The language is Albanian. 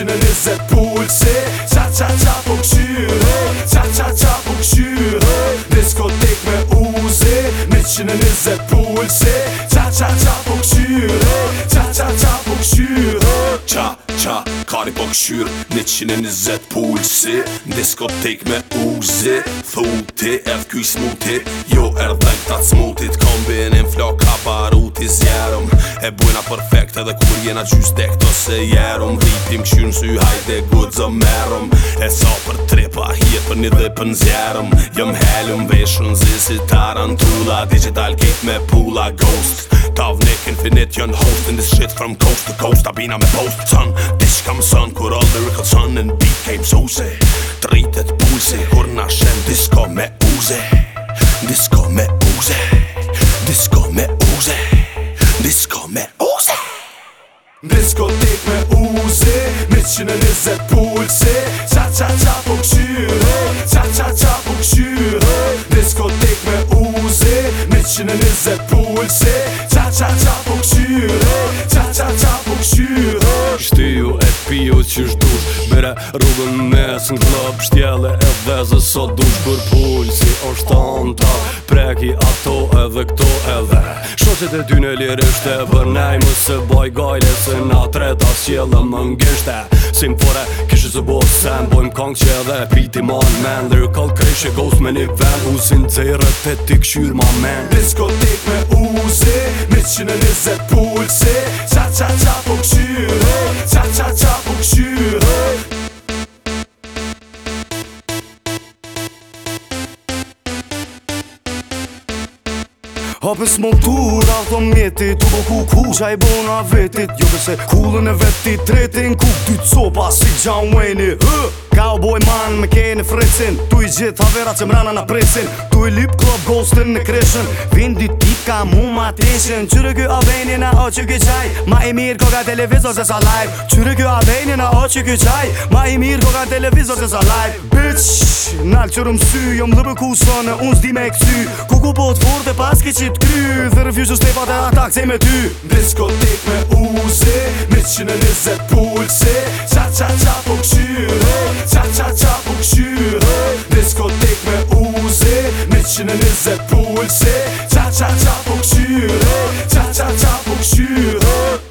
qi në njëzet pulqe Qa qa qa po këshyre Qa qa qa po këshyre Diskotek me uze Në qi në njëzet pulqe Qa qa qa po këshyre Qa qa qa po këshyre Qa qa Kari po këshyr, një qinë një zetë pulsi Diskotek me uzi Thu ti, ev Jo erdhe këta cmutit Kombinim flok i zjerëm E bujna perfekt edhe kur jena qys dekto se jerëm Rritim këshyn s'y hajde gudë zë merëm E sa për trepa hirë për një dhe për në zjerëm Jëm helëm veshën zi si Digital kit me pula ghost Tav nek infinit jën host In this shit from coast to coast Abina me post Son, dish kam son Kur all lyrical son and beat came so se Tritet pulsi Kur na shen disco me uze Disco me uze Disco me me uze Diskotek me uzi Miqin e nizet pulsi Qa qa qa po këshyre Qa qa qa po këshyre Diskotek me uzi Miqin e nizet pulsi Qa qa qa po këshyre Qa qa qa po këshyre Shtiju e piju që shdush, Bere rrugën mes në klop, Shtjale e veze sot dush Kër pulsi o shta kanë ta Preki ato edhe këto edhe Shoset e dy në lirishte për nej më se boj gajle Së nga treta s'jelë më ngishte Si më fore kishë së bo sen Bojmë kong që edhe piti ma në men Dhe rëkall krejsh e me një ven Usin të zirë të t'i këshyr ma men Diskotik me usi Mi qënë pulsi Hape smontura, thom mjeti Tu bo po ku ku qa i bona vetit Jo përse kullën e vetit Tretin ku ty copa si John Wayne Ka u boj man me kene fritsin Tu gjithë favera që mrena në presin Tu i lip klo ghostin në kreshen Vin dy ti ka mu ma teshen Qyre kjo avejni në o që kjo qaj Ma i mirë ko ka televizor se sa live Qyre kjo avejni në o që kjo qaj Ma i mirë ko ka televizor se sa live Bitch Nalë që rëmë sy Jo më lëbë ku sënë Unë zdi me këty Ku ku po të furë dhe pas ki qitë kry Dhe refusion stepa dhe atak zi me ty Disko me uzi Mi qënë në zetë pulsi Qa qa qa po këshy se pulse Qa qa qa po këshyre Qa qa qa po këshyre